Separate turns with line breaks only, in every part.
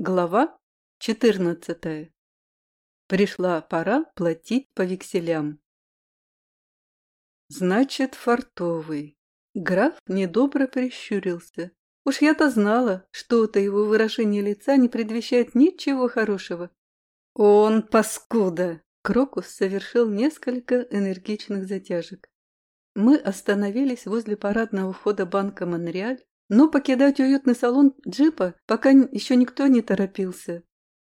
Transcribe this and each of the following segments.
Глава 14. Пришла пора платить по векселям. Значит, фартовый. Граф недобро прищурился. Уж я-то знала, что-то его выражение лица не предвещает ничего хорошего. Он паскуда! Крокус совершил несколько энергичных затяжек. Мы остановились возле парадного входа банка «Монреаль», но покидать уютный салон джипа пока еще никто не торопился.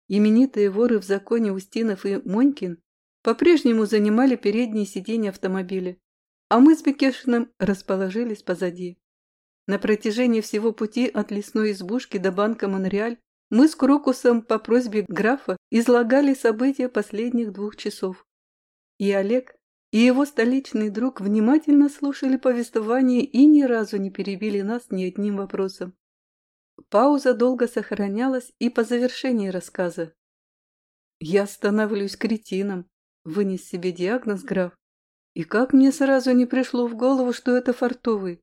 Именитые воры в законе Устинов и Монькин по-прежнему занимали передние сиденья автомобиля, а мы с Бекешиным расположились позади. На протяжении всего пути от лесной избушки до банка Монреаль мы с Крокусом по просьбе графа излагали события последних двух часов. И Олег, и его столичный друг внимательно слушали повествование и ни разу не перебили нас ни одним вопросом. Пауза долго сохранялась и по завершении рассказа. «Я становлюсь кретином», — вынес себе диагноз граф. «И как мне сразу не пришло в голову, что это фартовый?»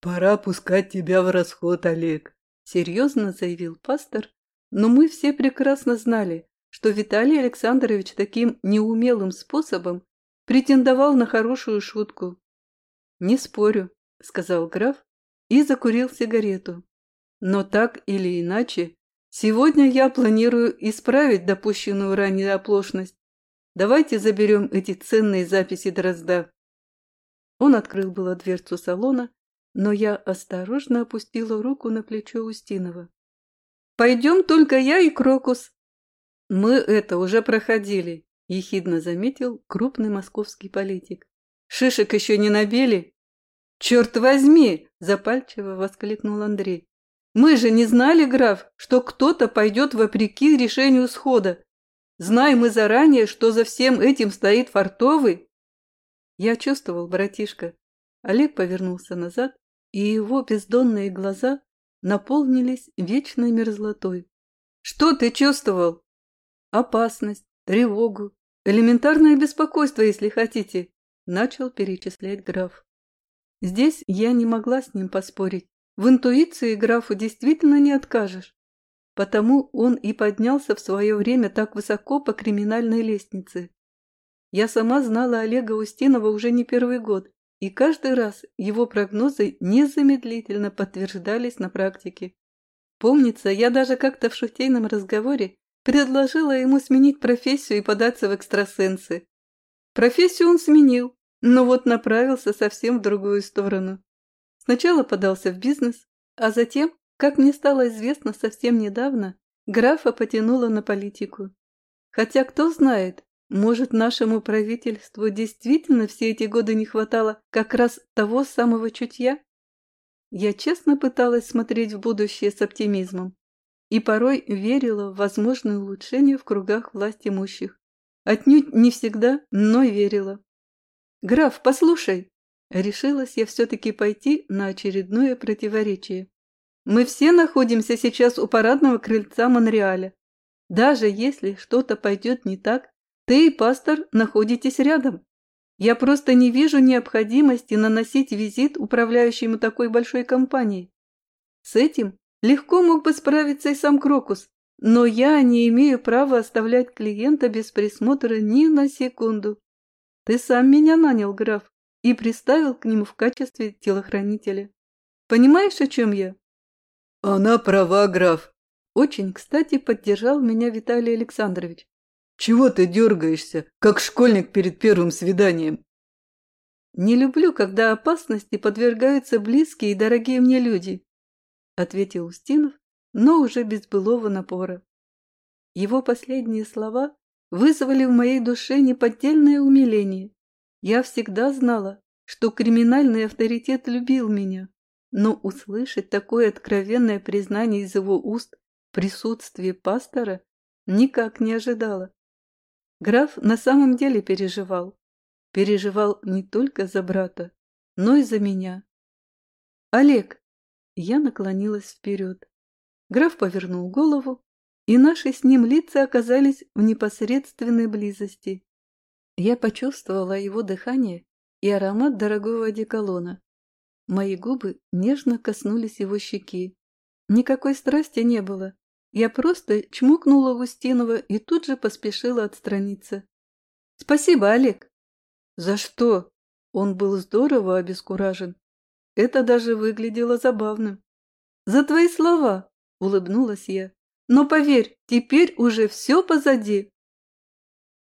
«Пора пускать тебя в расход, Олег», —
серьезно заявил пастор, но мы все прекрасно знали, что Виталий Александрович таким неумелым способом претендовал на хорошую шутку. «Не спорю», — сказал граф и закурил сигарету. «Но так или иначе, сегодня я планирую исправить допущенную ранее оплошность. Давайте заберем эти ценные записи Дрозда». Он открыл было дверцу салона, но я осторожно опустила руку на плечо Устинова. «Пойдем только я и Крокус». «Мы это уже проходили», – ехидно заметил крупный московский политик. «Шишек еще не набили?» «Черт возьми!» – запальчиво воскликнул Андрей. «Мы же не знали, граф, что кто-то пойдет вопреки решению схода. Знаем мы заранее, что за всем этим стоит фартовый». Я чувствовал, братишка. Олег повернулся назад, и его бездонные глаза наполнились вечной мерзлотой. «Что ты чувствовал?» «Опасность, тревогу, элементарное беспокойство, если хотите», – начал перечислять граф. Здесь я не могла с ним поспорить. В интуиции графу действительно не откажешь. Потому он и поднялся в свое время так высоко по криминальной лестнице. Я сама знала Олега Устинова уже не первый год, и каждый раз его прогнозы незамедлительно подтверждались на практике. Помнится, я даже как-то в шутейном разговоре Предложила ему сменить профессию и податься в экстрасенсы. Профессию он сменил, но вот направился совсем в другую сторону. Сначала подался в бизнес, а затем, как мне стало известно совсем недавно, графа потянуло на политику. Хотя кто знает, может, нашему правительству действительно все эти годы не хватало как раз того самого чутья? Я честно пыталась смотреть в будущее с оптимизмом и порой верила в возможное улучшение в кругах власть имущих. Отнюдь не всегда, но верила. «Граф, послушай!» Решилась я все-таки пойти на очередное противоречие. «Мы все находимся сейчас у парадного крыльца Монреаля. Даже если что-то пойдет не так, ты и пастор находитесь рядом. Я просто не вижу необходимости наносить визит управляющему такой большой компанией. С этим Легко мог бы справиться и сам Крокус, но я не имею права оставлять клиента без присмотра ни на секунду. Ты сам меня нанял, граф, и приставил к нему в качестве телохранителя. Понимаешь, о чем я?
Она права, граф.
Очень, кстати, поддержал меня Виталий Александрович.
Чего ты дергаешься, как школьник перед первым свиданием?
Не люблю, когда опасности подвергаются близкие и дорогие мне люди. – ответил Устинов, но уже без былого напора. Его последние слова вызвали в моей душе неподдельное умиление. Я всегда знала, что криминальный авторитет любил меня, но услышать такое откровенное признание из его уст в присутствии пастора никак не ожидала. Граф на самом деле переживал. Переживал не только за брата, но и за меня. «Олег, я наклонилась вперед. Граф повернул голову, и наши с ним лица оказались в непосредственной близости. Я почувствовала его дыхание и аромат дорогого одеколона. Мои губы нежно коснулись его щеки. Никакой страсти не было, Я просто чмокнула Устинова и тут же поспешила отстраниться. «Спасибо, Олег!» «За что?» Он был здорово обескуражен. Это даже выглядело забавным. «За твои слова!» — улыбнулась я. «Но поверь, теперь уже все позади!»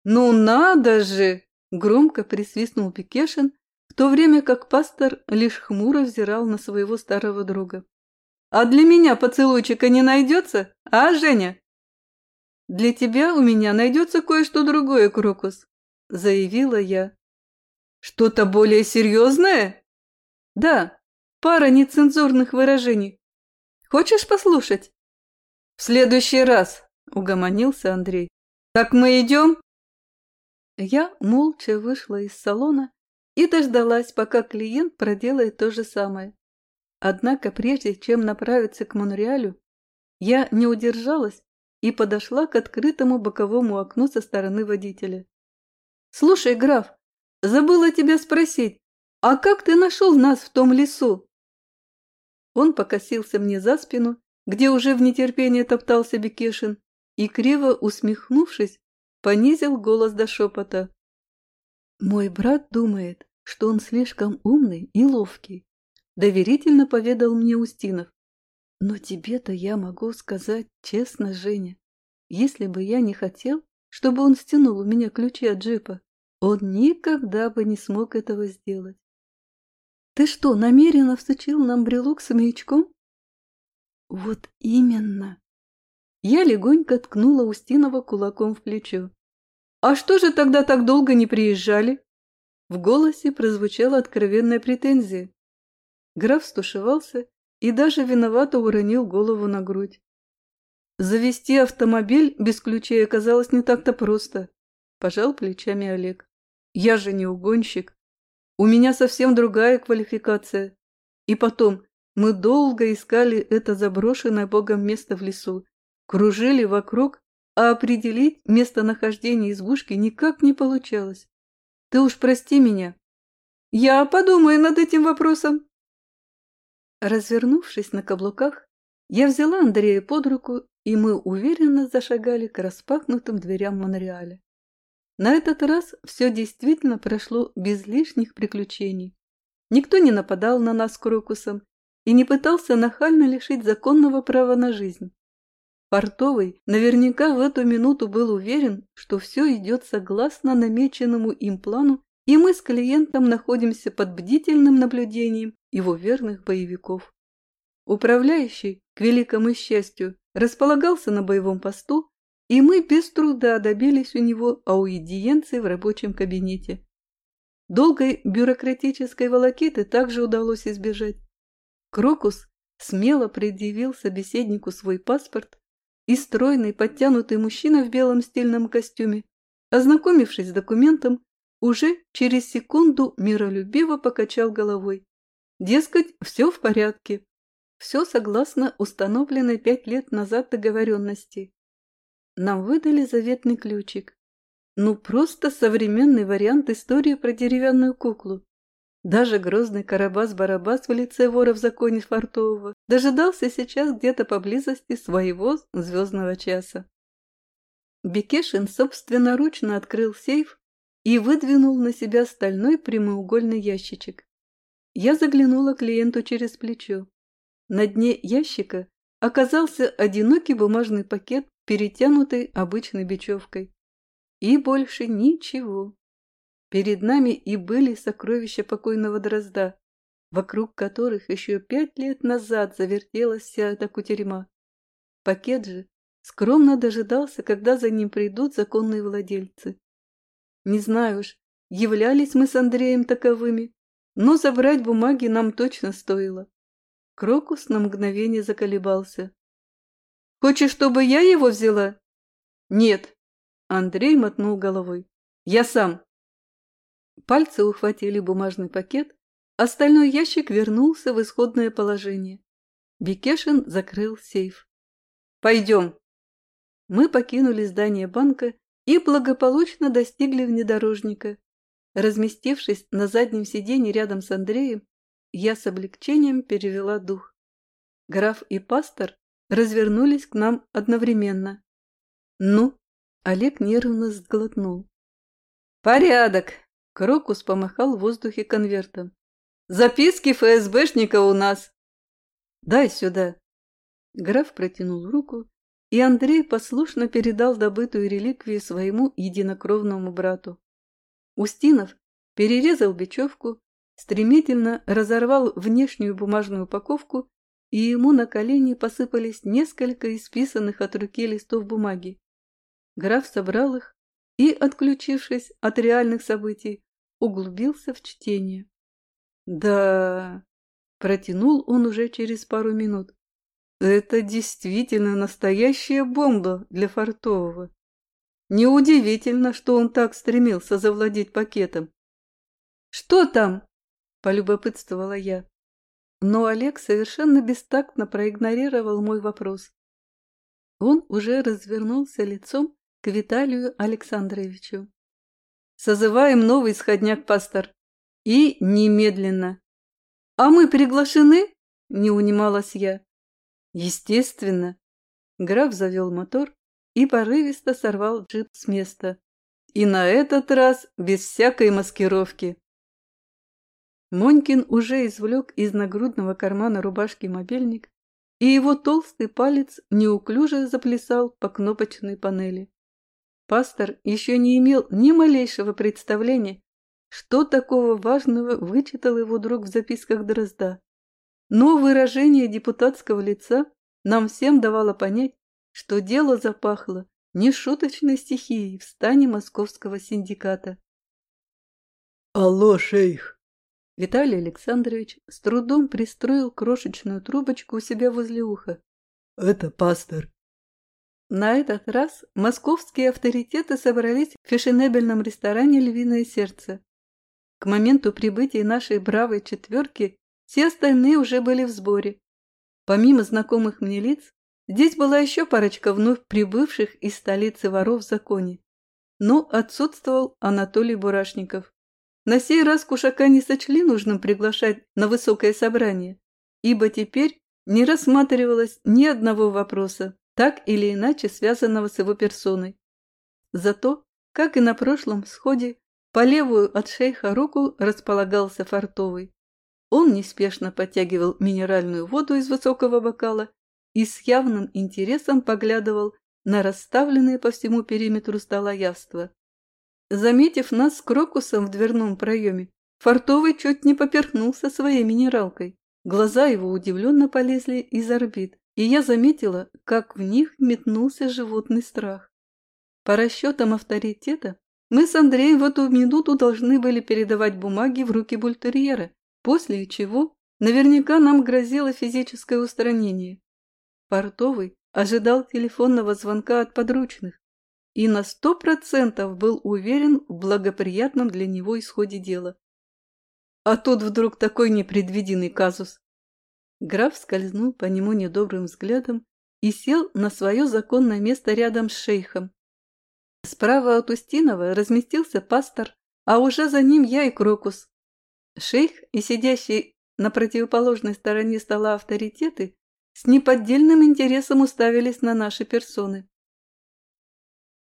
«Ну надо же!» — громко присвистнул Пикешин, в то время как пастор лишь хмуро взирал на своего старого друга. «А для меня поцелуйчика не найдется, а, Женя?» «Для тебя у меня найдется кое-что другое, Крокус», — заявила я. «Что-то более серьезное?» «Да, пара нецензурных выражений. Хочешь послушать?» «В следующий раз», — угомонился Андрей. «Так мы идем?» Я молча вышла из салона и дождалась, пока клиент проделает то же самое. Однако прежде чем направиться к Монреалю, я не удержалась и подошла к открытому боковому окну со стороны водителя. «Слушай, граф, забыла тебя спросить, а как ты нашел нас в том лесу?» Он покосился мне за спину, где уже в нетерпении топтался Бекешин, и, криво усмехнувшись, понизил голос до шепота. «Мой брат думает, что он слишком умный и ловкий», доверительно поведал мне Устинов. «Но тебе-то я могу сказать честно, Женя, если бы я не хотел, чтобы он стянул у меня ключи от джипа, он никогда бы не смог этого сделать. Ты что, намеренно всучил нам брелок с маячком? Вот именно. Я легонько ткнула Устинова кулаком в плечо. А что же тогда так долго не приезжали? В голосе прозвучала откровенная претензия. Граф стушевался и даже виновато уронил голову на грудь. Завести автомобиль без ключей оказалось не так-то просто, пожал плечами Олег. Я же не угонщик. У меня совсем другая квалификация. И потом, мы долго искали это заброшенное богом место в лесу, кружили вокруг, а определить местонахождение избушки никак не получалось. Ты уж прости меня. Я подумаю над этим вопросом. Развернувшись на каблуках, я взяла Андрея под руку, и мы уверенно зашагали к распахнутым дверям Монреаля. На этот раз все действительно прошло без лишних приключений. Никто не нападал на нас крокусом и не пытался нахально лишить законного права на жизнь. Портовый наверняка в эту минуту был уверен, что все идет согласно намеченному им плану, и мы с клиентом находимся под бдительным наблюдением его верных боевиков. Управляющий, к великому счастью, располагался на боевом посту и мы без труда добились у него аудиенции в рабочем кабинете. Долгой бюрократической волокиты также удалось избежать. Крокус смело предъявил собеседнику свой паспорт, и стройный, подтянутый мужчина в белом стильном костюме, ознакомившись с документом, уже через секунду миролюбиво покачал головой. Дескать, все в порядке. Все согласно установленной пять лет назад договоренности. Нам выдали заветный ключик. Ну, просто современный вариант истории про деревянную куклу. Даже грозный Карабас-Барабас в лице вора в законе Фартового дожидался сейчас где-то поблизости своего звездного часа. Бекешин собственноручно открыл сейф и выдвинул на себя стальной прямоугольный ящичек. Я заглянула клиенту через плечо. На дне ящика оказался одинокий бумажный пакет перетянутой обычной бечевкой. И больше ничего. Перед нами и были сокровища покойного Дрозда, вокруг которых еще пять лет назад завертелась вся эта кутерьма. Пакет же скромно дожидался, когда за ним придут законные владельцы. Не знаю уж, являлись мы с Андреем таковыми, но забрать бумаги нам точно стоило. Крокус на мгновение заколебался. Хочешь, чтобы я его взяла? Нет. Андрей мотнул головой. Я сам. Пальцы ухватили бумажный пакет, остальной ящик вернулся в исходное положение. Бекешин закрыл сейф. «Пойдем». Мы покинули здание банка и благополучно достигли внедорожника. Разместившись на заднем сиденье рядом с Андреем, я с облегчением перевела дух. Граф и пастор развернулись к нам одновременно. «Ну?» – Олег нервно сглотнул. «Порядок!» – Крокус помахал в воздухе конвертом. «Записки ФСБшника у нас!» «Дай сюда!» Граф протянул руку, и Андрей послушно передал добытую реликвию своему единокровному брату. Устинов перерезал бечевку, стремительно разорвал внешнюю бумажную упаковку, и ему на колени посыпались несколько исписанных от руки листов бумаги. Граф собрал их и, отключившись от реальных событий, углубился в чтение. «Да...» — протянул он уже через пару минут. «Это действительно настоящая бомба для Фартового. Неудивительно, что он так стремился завладеть пакетом. «Что там?» – полюбопытствовала я. Но Олег совершенно бестактно проигнорировал мой вопрос. Он уже развернулся лицом к Виталию Александровичу. «Созываем новый сходняк, пастор. И немедленно». «А мы приглашены?» – не унималась я. «Естественно». Граф завел мотор и порывисто сорвал джип с места. И на этот раз без всякой маскировки. Монькин уже извлек из нагрудного кармана рубашки мобильник, и его толстый палец неуклюже заплясал по кнопочной панели. Пастор еще не имел ни малейшего представления, что такого важного вычитал его друг в записках Дрозда. Но выражение депутатского лица нам всем давало понять, что дело запахло нешуточной стихией в стане московского синдиката.
«Алло, шейх!»
Виталий Александрович с трудом пристроил крошечную трубочку у себя возле уха.
«Это пастор».
На этот раз московские авторитеты собрались в фешенебельном ресторане «Львиное сердце». К моменту прибытия нашей бравой четверки все остальные уже были в сборе. Помимо знакомых мне лиц, здесь была еще парочка вновь прибывших из столицы воров в законе. Но отсутствовал Анатолий Бурашников. На сей раз Кушака не сочли нужным приглашать на высокое собрание, ибо теперь не рассматривалось ни одного вопроса, так или иначе связанного с его персоной. Зато, как и на прошлом сходе, по левую от шейха руку располагался фартовый. Он неспешно подтягивал минеральную воду из высокого бокала и с явным интересом поглядывал на расставленные по всему периметру стола явства. Заметив нас с Крокусом в дверном проеме, Фартовый чуть не поперхнулся своей минералкой. Глаза его удивленно полезли из орбит, и я заметила, как в них метнулся животный страх. По расчетам авторитета, мы с Андреем в эту минуту должны были передавать бумаги в руки бультерьера, после чего наверняка нам грозило физическое устранение. Фартовый ожидал телефонного звонка от подручных, и на сто процентов был уверен в благоприятном для него исходе дела. А тут вдруг такой непредвиденный казус. Граф скользнул по нему недобрым взглядом и сел на свое законное место рядом с шейхом. Справа от Устинова разместился пастор, а уже за ним я и Крокус. Шейх и сидящий на противоположной стороне стола авторитеты с неподдельным интересом уставились на наши персоны.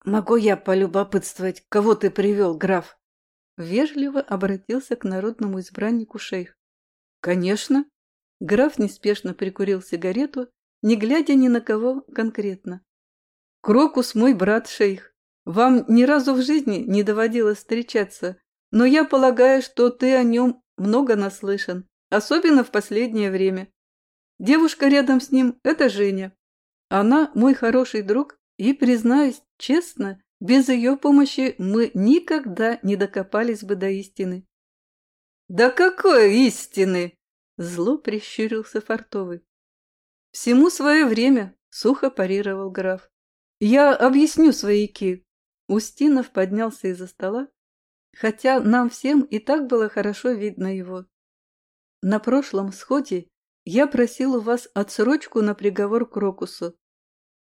«Могу я полюбопытствовать, кого ты привел, граф?»
Вежливо обратился к народному избраннику шейх. «Конечно!» Граф неспешно прикурил сигарету, не глядя ни на кого конкретно. «Крокус мой брат шейх. Вам ни разу в жизни не доводилось встречаться, но я полагаю, что ты о нем много наслышан, особенно в последнее время. Девушка рядом с ним – это Женя. Она мой хороший друг и, признаюсь честно, без ее помощи мы никогда не докопались бы до истины. «Да какой истины!» – зло прищурился Фартовый. «Всему свое время», – сухо парировал граф. «Я объясню свояки». Устинов поднялся из-за стола, хотя нам всем и так было хорошо видно его. На прошлом сходе я просил у вас отсрочку на приговор Крокусу,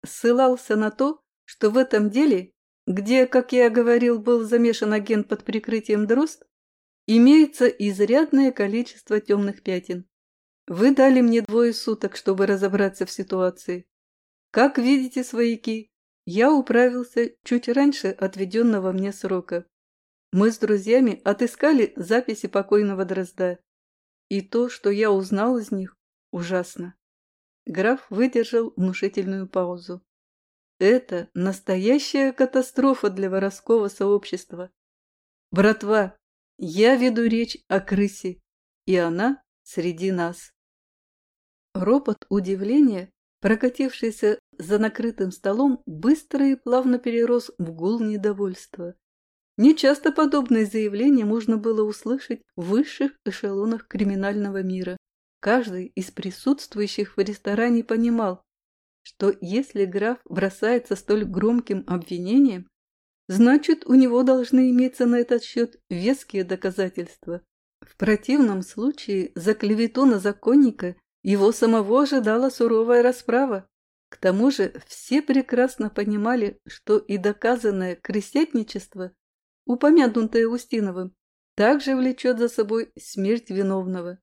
ссылался на то, что в этом деле, где, как я говорил, был замешан агент под прикрытием Дрозд, имеется изрядное количество темных пятен. Вы дали мне двое суток, чтобы разобраться в ситуации. Как видите, свояки, я управился чуть раньше отведенного мне срока. Мы с друзьями отыскали записи покойного Дрозда. И то, что я узнал из них, ужасно. Граф выдержал внушительную паузу. Это настоящая катастрофа для воровского сообщества. Братва, я веду речь о крысе, и она среди нас. Ропот удивления, прокатившийся за накрытым столом, быстро и плавно перерос в гул недовольства. Нечасто подобные заявления можно было услышать в высших эшелонах криминального мира. Каждый из присутствующих в ресторане понимал, что если граф бросается столь громким обвинением, значит, у него должны иметься на этот счет веские доказательства. В противном случае за клевету на законника его самого ожидала суровая расправа. К тому же все прекрасно понимали, что и доказанное крестятничество упомянутое Устиновым, также влечет за собой смерть виновного.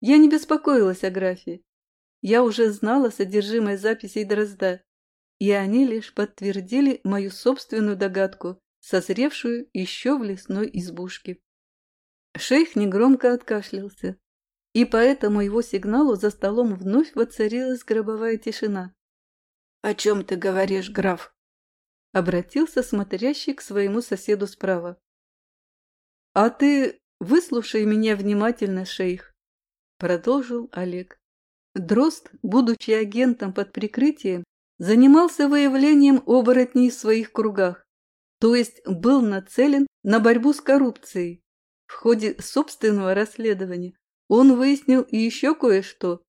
Я не беспокоилась о графе. Я уже знала содержимое записей Дрозда, и они лишь подтвердили мою собственную догадку, созревшую еще в лесной избушке. Шейх негромко откашлялся, и по этому его сигналу за столом вновь воцарилась гробовая тишина.
«О чем ты говоришь, граф?»
Обратился смотрящий к своему соседу справа. «А ты выслушай меня внимательно, шейх», — продолжил Олег. Дрозд, будучи агентом под прикрытием, занимался выявлением оборотней в своих кругах, то есть был нацелен на борьбу с коррупцией. В ходе собственного расследования он выяснил и еще кое-что.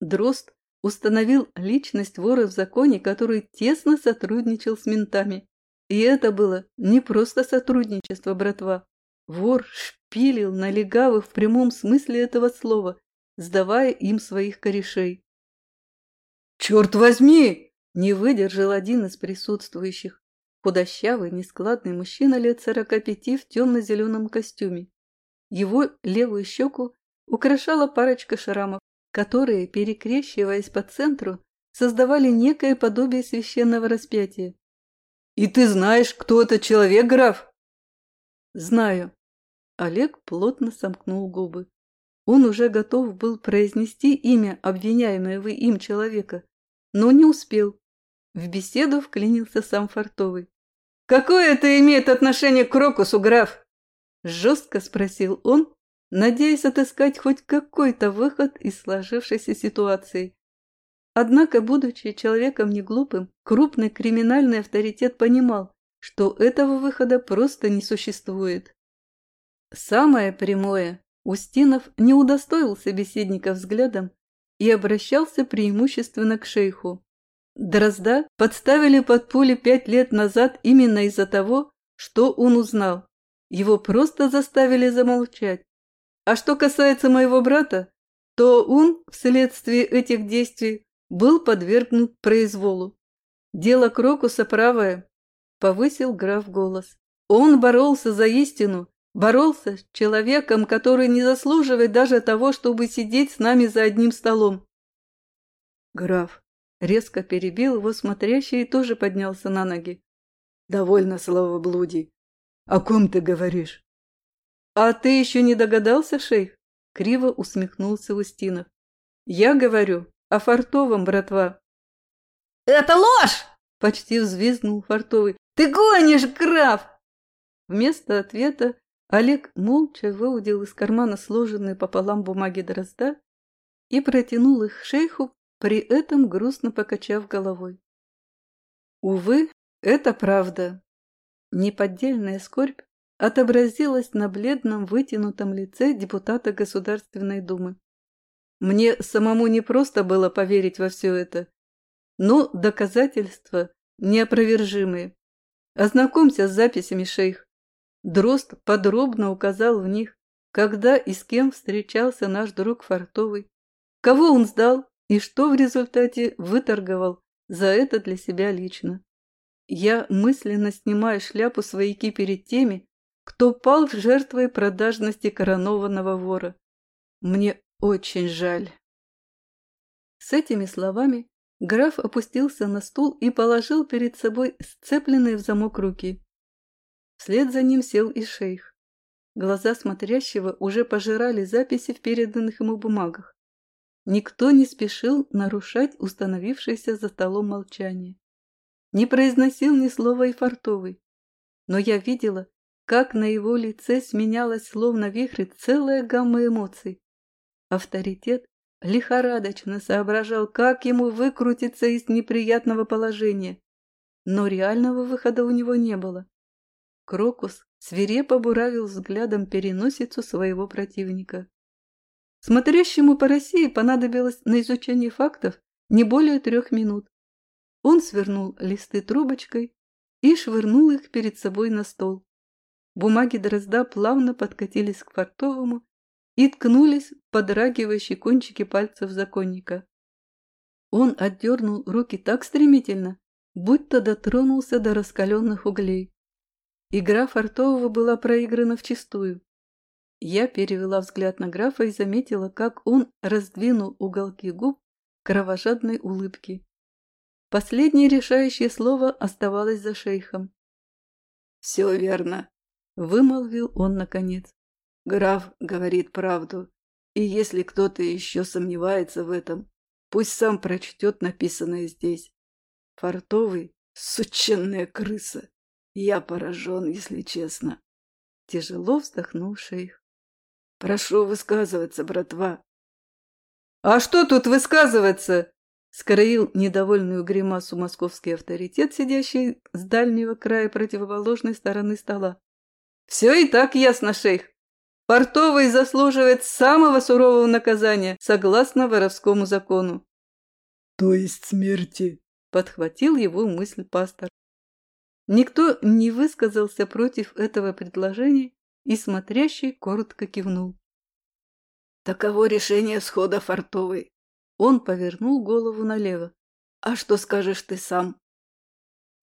Дрозд установил личность вора в законе, который тесно сотрудничал с ментами. И это было не просто сотрудничество, братва. Вор шпилил на легавых в прямом смысле этого слова, сдавая им своих корешей. «Черт возьми!» – не выдержал один из присутствующих. Худощавый, нескладный мужчина лет сорока пяти в темно-зеленом костюме. Его левую щеку украшала парочка шрамов, которые, перекрещиваясь по центру, создавали некое подобие священного распятия. «И ты знаешь, кто этот человек, граф?» «Знаю». Олег плотно сомкнул губы. Он уже готов был произнести имя обвиняемого им человека, но не успел. В беседу вклинился сам Фартовый. «Какое это имеет отношение к Крокусу, граф?» Жестко спросил он, надеясь отыскать хоть какой-то выход из сложившейся ситуации. Однако, будучи человеком неглупым, крупный криминальный авторитет понимал, что этого выхода просто не существует. Самое прямое, Устинов не удостоил собеседника взглядом и обращался преимущественно к шейху. Дрозда подставили под пули пять лет назад именно из-за того, что он узнал. Его просто заставили замолчать. А что касается моего брата, то он вследствие этих действий был подвергнут произволу. Дело Крокуса правое, повысил граф голос. Он боролся за истину, боролся с человеком, который не заслуживает даже того, чтобы сидеть с нами за одним столом. Граф резко перебил его смотрящий и тоже поднялся на ноги. «Довольно словоблудий. О ком ты говоришь?» «А ты еще не догадался, шейх?» — криво усмехнулся Устинов. «Я говорю о Фартовом, братва».
«Это ложь!»
— почти взвизгнул Фартовый. «Ты гонишь, граф!» Вместо ответа Олег молча выудил из кармана сложенные пополам бумаги дрозда и протянул их шейху, при этом грустно покачав головой. Увы, это правда. Неподдельная скорбь отобразилось на бледном вытянутом лице депутата Государственной Думы. Мне самому не просто было поверить во все это, но доказательства неопровержимые. Ознакомься с записями, шейх. Дрозд подробно указал в них, когда и с кем встречался наш друг Фартовый, кого он сдал и что в результате выторговал за это для себя лично. Я мысленно снимаю шляпу свояки перед теми, кто пал жертвой продажности коронованного вора. Мне очень жаль. С этими словами Граф опустился на стул и положил перед собой сцепленные в замок руки. Вслед за ним сел и шейх. Глаза смотрящего уже пожирали записи в переданных ему бумагах. Никто не спешил нарушать установившееся за столом молчание. Не произносил ни слова и фартовый. Но я видела, как на его лице сменялась словно вихрь целая гамма эмоций. Авторитет лихорадочно соображал, как ему выкрутиться из неприятного положения. Но реального выхода у него не было. Крокус свирепо буравил взглядом переносицу своего противника. Смотрящему по России понадобилось на изучение фактов не более трех минут. Он свернул листы трубочкой и швырнул их перед собой на стол. Бумаги дрозда плавно подкатились к фартовому и ткнулись подрагивающие кончики пальцев законника. Он отдернул руки так стремительно, будто дотронулся до раскаленных углей. Игра Фартового была проиграна вчистую. Я перевела взгляд на графа и заметила, как он раздвинул уголки губ кровожадной улыбки. Последнее решающее слово оставалось за шейхом.
«Все верно», — вымолвил он наконец. Граф говорит правду, и если кто-то еще сомневается в этом, пусть сам прочтет написанное здесь. Фартовый — сученная крыса. Я поражен, если честно.
Тяжело вздохнул шейх.
Прошу высказываться, братва.
А что тут высказываться? Скроил недовольную гримасу московский авторитет, сидящий с дальнего края противоположной стороны стола. Все и так ясно, шейх. Портовый заслуживает самого сурового наказания, согласно воровскому закону.
То есть смерти,
подхватил его мысль пастор. Никто не высказался против этого предложения, и смотрящий коротко кивнул.
Таково решение схода фартовой. Он повернул голову налево. А что скажешь ты сам?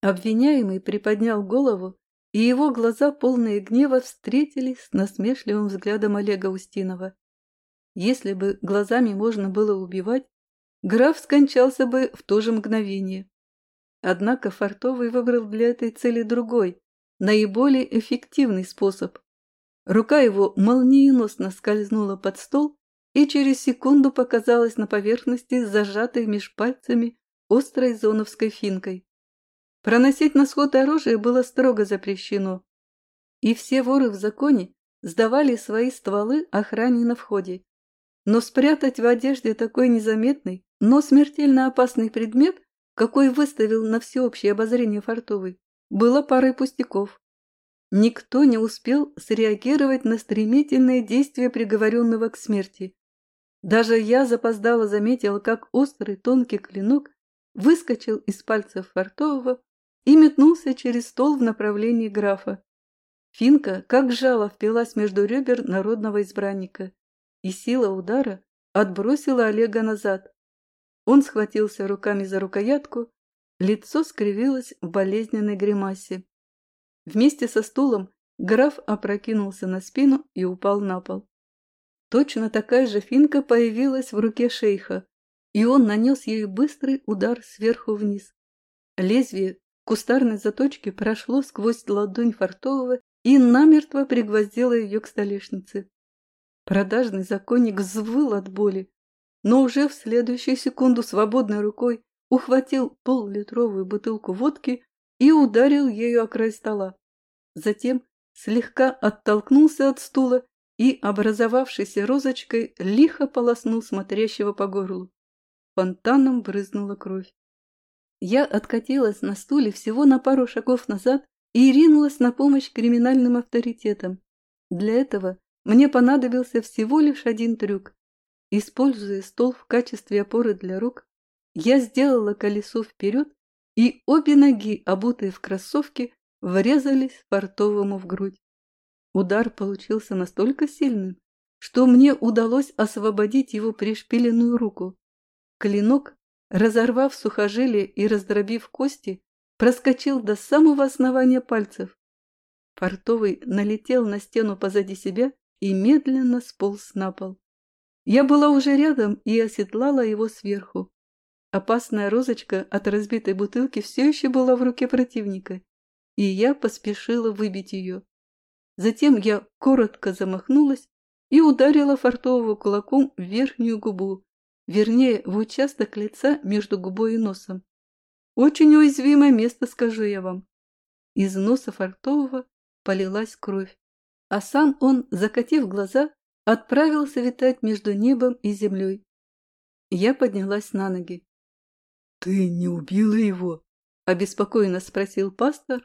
Обвиняемый приподнял голову и его глаза, полные гнева, встретились с насмешливым взглядом Олега Устинова. Если бы глазами можно было убивать, граф скончался бы в то же мгновение. Однако Фартовый выбрал для этой цели другой, наиболее эффективный способ. Рука его молниеносно скользнула под стол и через секунду показалась на поверхности, зажатой меж пальцами острой зоновской финкой. Проносить на сход оружие было строго запрещено, и все воры в законе сдавали свои стволы охране на входе. Но спрятать в одежде такой незаметный, но смертельно опасный предмет, какой выставил на всеобщее обозрение Фартовый, было парой пустяков. Никто не успел среагировать на стремительные действия приговоренного к смерти. Даже я запоздало заметила, как острый тонкий клинок выскочил из пальцев Фартового и метнулся через стол в направлении графа. Финка, как жало, впилась между ребер народного избранника, и сила удара отбросила Олега назад. Он схватился руками за рукоятку, лицо скривилось в болезненной гримасе. Вместе со стулом граф опрокинулся на спину и упал на пол. Точно такая же финка появилась в руке шейха, и он нанес ей быстрый удар сверху вниз. Лезвие кустарной заточки прошло сквозь ладонь Фартового и намертво пригвоздило ее к столешнице. Продажный законник взвыл от боли, но уже в следующую секунду свободной рукой ухватил поллитровую бутылку водки и ударил ею о край стола. Затем слегка оттолкнулся от стула и, образовавшейся розочкой, лихо полоснул смотрящего по горлу. Фонтаном брызнула кровь. Я откатилась на стуле всего на пару шагов назад и ринулась на помощь криминальным авторитетам. Для этого мне понадобился всего лишь один трюк. Используя стол в качестве опоры для рук, я сделала колесо вперед, и обе ноги, обутые в кроссовки, врезались портовому в грудь. Удар получился настолько сильным, что мне удалось освободить его пришпиленную руку. Клинок разорвав сухожилие и раздробив кости, проскочил до самого основания пальцев. Портовый налетел на стену позади себя и медленно сполз на пол. Я была уже рядом и оседлала его сверху. Опасная розочка от разбитой бутылки все еще была в руке противника, и я поспешила выбить ее. Затем я коротко замахнулась и ударила фартового кулаком в верхнюю губу, вернее, в участок лица между губой и носом. Очень уязвимое место, скажу я вам. Из носа фартового полилась кровь, а сам он, закатив глаза, отправился витать между небом и землей. Я поднялась на ноги.
«Ты не убила его?»
– обеспокоенно спросил пастор,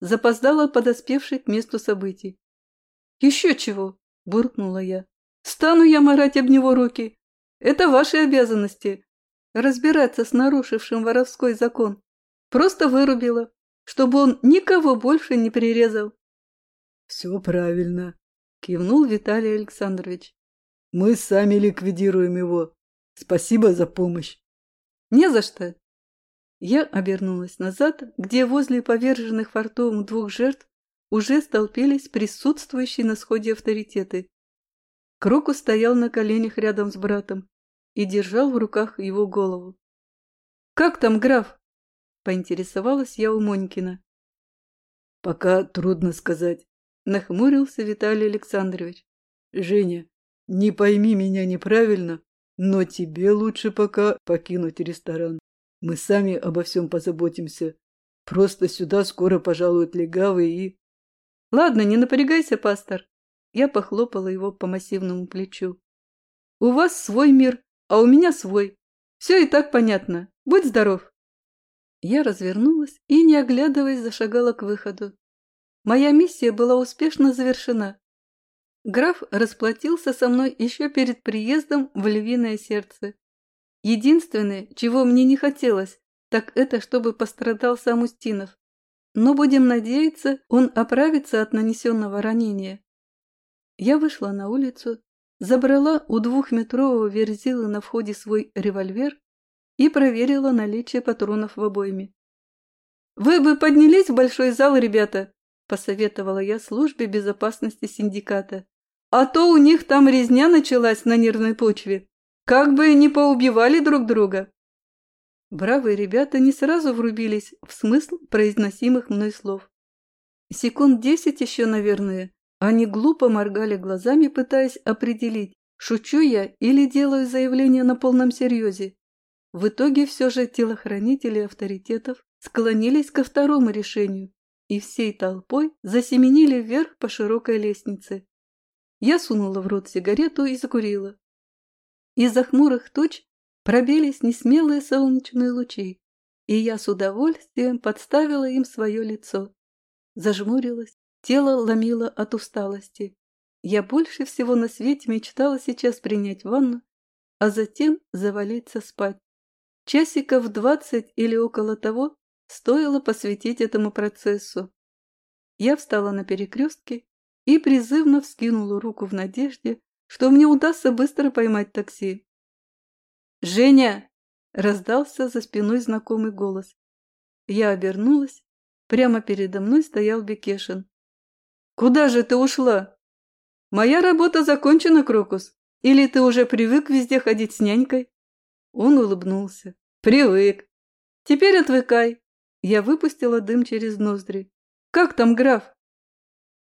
запоздало подоспевший к месту событий. «Еще чего?» – буркнула я. «Стану я морать об него руки. Это ваши обязанности. Разбираться с нарушившим воровской закон. Просто вырубила, чтобы он никого больше не прирезал».
«Все правильно», –
кивнул Виталий Александрович.
«Мы сами ликвидируем его. Спасибо за помощь».
«Не за что!» Я обернулась назад, где возле поверженных фортовым двух жертв уже столпились присутствующие на сходе авторитеты. Кроку стоял на коленях рядом с братом и держал в руках его голову. «Как там, граф?» – поинтересовалась я у Монькина.
«Пока трудно сказать», – нахмурился Виталий Александрович. «Женя, не пойми меня неправильно, но тебе лучше пока покинуть ресторан. Мы сами обо всем позаботимся. Просто сюда скоро пожалуют легавые и...
Ладно, не напрягайся, пастор. Я похлопала его по массивному плечу. У вас свой мир, а у меня свой. Все и так понятно. Будь здоров. Я развернулась и, не оглядываясь, зашагала к выходу. Моя миссия была успешно завершена. Граф расплатился со мной еще перед приездом в львиное сердце. Единственное, чего мне не хотелось, так это, чтобы пострадал сам Устинов. Но будем надеяться, он оправится от нанесенного ранения. Я вышла на улицу, забрала у двухметрового верзилы на входе свой револьвер и проверила наличие патронов в обойме. «Вы бы поднялись в большой зал, ребята!» – посоветовала я службе безопасности синдиката. А то у них там резня началась на нервной почве. Как бы не поубивали друг друга. Бравые ребята не сразу врубились в смысл произносимых мной слов. Секунд десять еще, наверное, они глупо моргали глазами, пытаясь определить, шучу я или делаю заявление на полном серьезе. В итоге все же телохранители авторитетов склонились ко второму решению и всей толпой засеменили вверх по широкой лестнице. Я сунула в рот сигарету и закурила. Из-за хмурых туч пробились несмелые солнечные лучи, и я с удовольствием подставила им свое лицо. Зажмурилась, тело ломило от усталости. Я больше всего на свете мечтала сейчас принять ванну, а затем завалиться спать. Часиков двадцать или около того стоило посвятить этому процессу. Я встала на перекрестке и призывно вскинула руку в надежде, что мне удастся быстро поймать такси. «Женя!» – раздался за спиной знакомый голос. Я обернулась. Прямо передо мной стоял Бекешин. «Куда же ты ушла?» «Моя работа закончена, Крокус. Или ты уже привык везде ходить с нянькой?» Он улыбнулся. «Привык. Теперь отвыкай». Я выпустила дым через ноздри. «Как там граф?»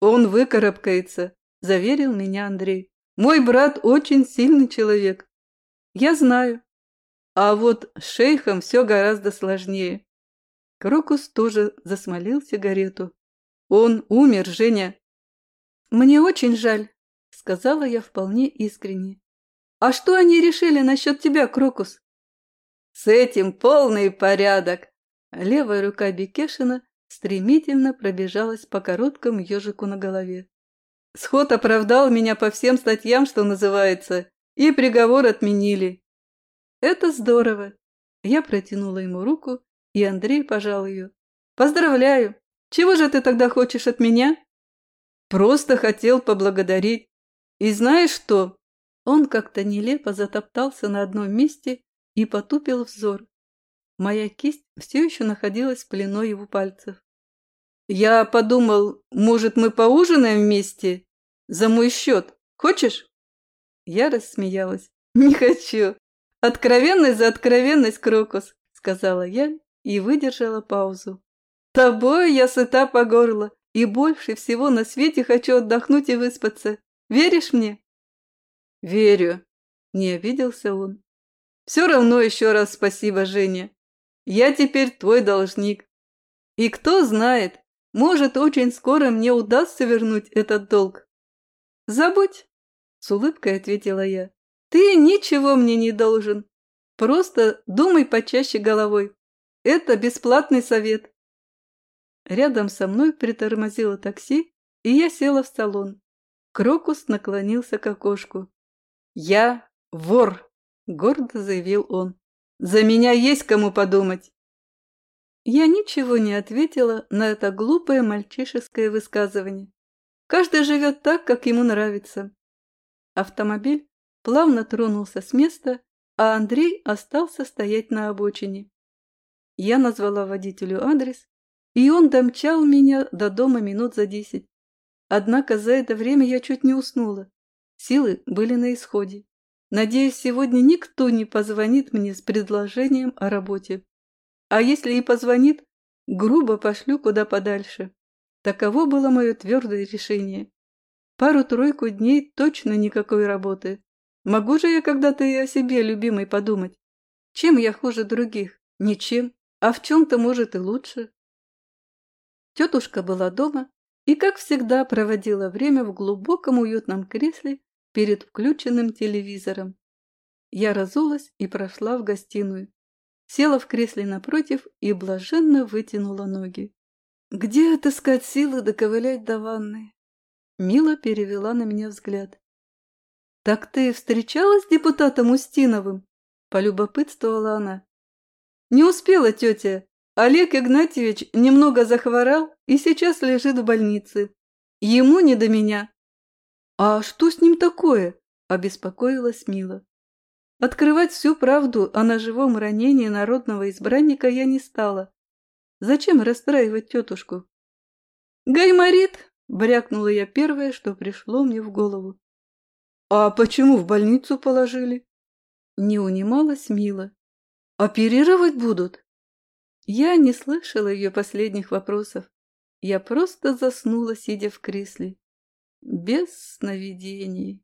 «Он выкарабкается», – заверил меня Андрей. «Мой брат очень сильный человек». «Я знаю. А вот с шейхом все гораздо сложнее». Крокус тоже засмолил сигарету. «Он умер, Женя». «Мне очень жаль», – сказала я вполне искренне. «А что они решили насчет тебя, Крокус?» «С этим полный порядок!» Левая рука Бекешина стремительно пробежалась по короткому ежику на голове. Сход оправдал меня по всем статьям, что называется, и приговор отменили. Это здорово. Я протянула ему руку, и Андрей пожал ее. Поздравляю. Чего же ты тогда хочешь от меня? Просто хотел поблагодарить. И знаешь что? Он как-то нелепо затоптался на одном месте и потупил взор. Моя кисть все еще находилась в плену его пальцев. «Я подумал, может, мы поужинаем вместе? За мой счет. Хочешь?» Я рассмеялась. «Не хочу. Откровенность за откровенность, Крокус, сказала я и выдержала паузу. Тобой я сыта по горло и больше всего на свете хочу отдохнуть и выспаться. Веришь мне? Верю, не обиделся он. Все равно еще раз спасибо, Женя. Я теперь твой должник. И кто знает, может, очень скоро мне удастся вернуть этот долг. Забудь, с улыбкой ответила я. Ты ничего мне не должен. Просто думай почаще головой. Это бесплатный совет. Рядом со мной притормозило такси, и я села в салон. Крокус наклонился к окошку. «Я вор!» – гордо заявил он. «За меня есть кому подумать!» Я ничего не ответила на это глупое мальчишеское высказывание. Каждый живет так, как ему нравится. Автомобиль плавно тронулся с места, а Андрей остался стоять на обочине. Я назвала водителю адрес, и он домчал меня до дома минут за десять. Однако за это время я чуть не уснула. Силы были на исходе. Надеюсь, сегодня никто не позвонит мне с предложением о работе. А если и позвонит, грубо пошлю куда подальше. Таково было мое твердое решение. Пару-тройку дней точно никакой работы. Могу же я когда-то и о себе, любимой, подумать. Чем я хуже других? Ничем. А в чем-то, может, и лучше. Тетушка была дома и, как всегда, проводила время в глубоком уютном кресле перед включенным телевизором. Я разулась и прошла в гостиную села в кресле напротив и блаженно вытянула ноги. «Где отыскать силы доковылять до ванны?» Мила перевела на меня взгляд. «Так ты встречалась с депутатом Устиновым?» – полюбопытствовала она. «Не успела тетя. Олег Игнатьевич немного захворал и сейчас лежит в больнице. Ему не до меня». «А что с ним такое?» – обеспокоилась Мила. Открывать всю правду о ножевом ранении народного избранника я не стала. Зачем расстраивать тетушку? «Гайморит!» – брякнула я первое, что пришло мне в голову. «А почему в больницу положили?» Не унималась Мила. «Оперировать будут?» Я не слышала ее последних вопросов. Я просто заснула, сидя в кресле. Без сновидений.